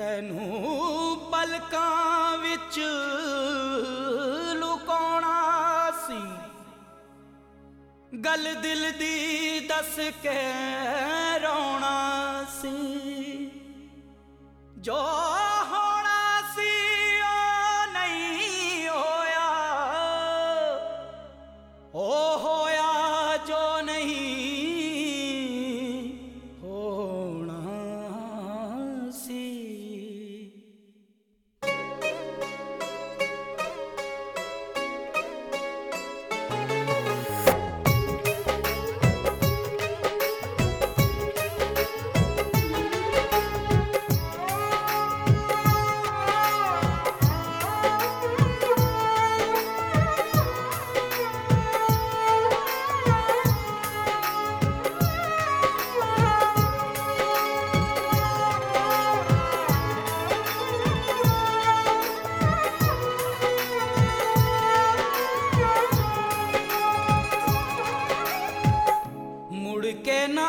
ਤੈਨੂੰ ਪਲਕਾਂ ਵਿੱਚ ਲੁਕਾਉਣਾ ਸੀ। ਗੱਲ ਦਿਲ ਦੀ ਦੱਸ ਕੇ ਰੋਣਾ ਸੀ। ਜੋ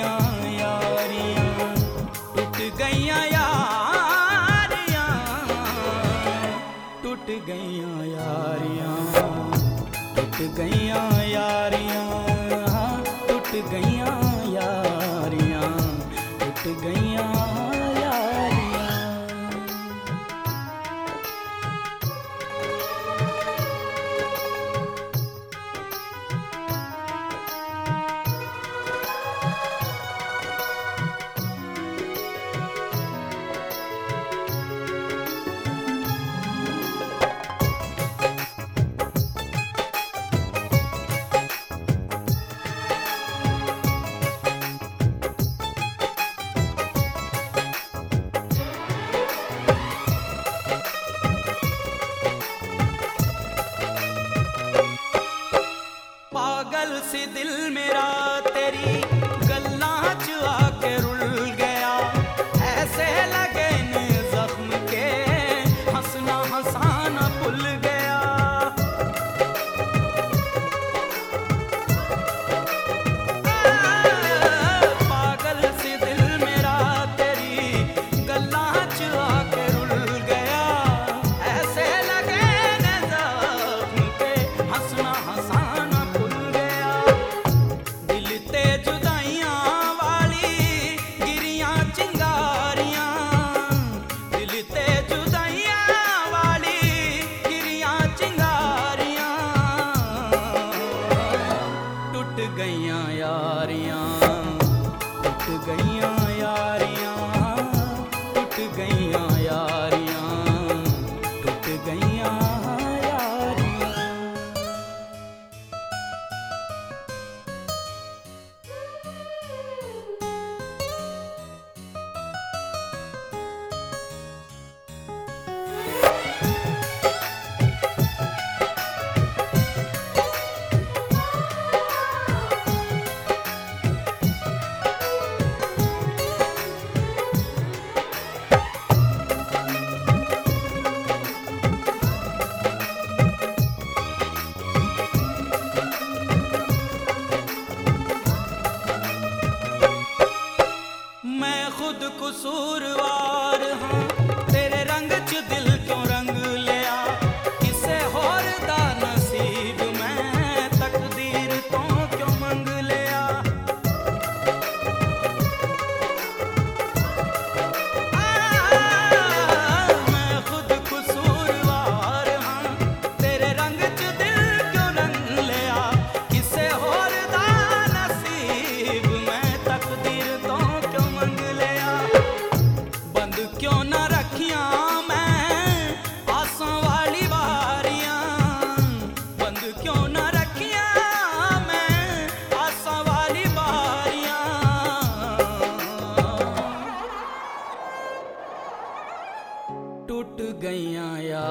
ਗਈਆਂ ਯਾਰੀਆਂ ਟੁੱਟ ਗਈਆਂ ਯਾਰੀਆਂ ਟੁੱਟ ਗਈਆਂ ਯਾਰੀਆਂ ਟੁੱਟ ਗਈਆਂ ਯਾਰੀਆਂ ਟੁੱਟ ਗਈਆਂ कल से दिल मेरा तेरी るわ गैया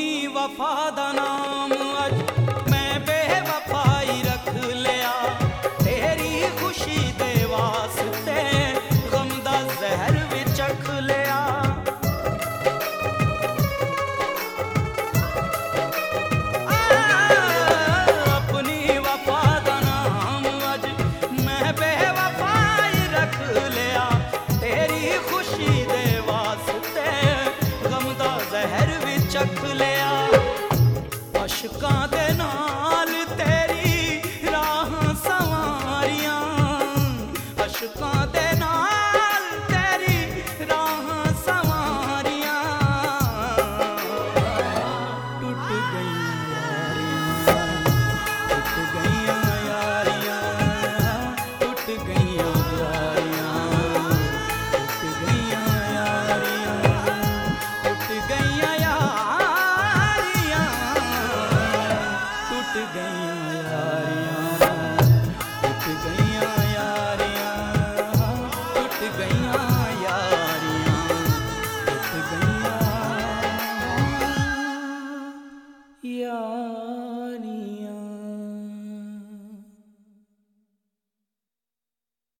अपनी वफा दा नाम अज मैं बेवफा या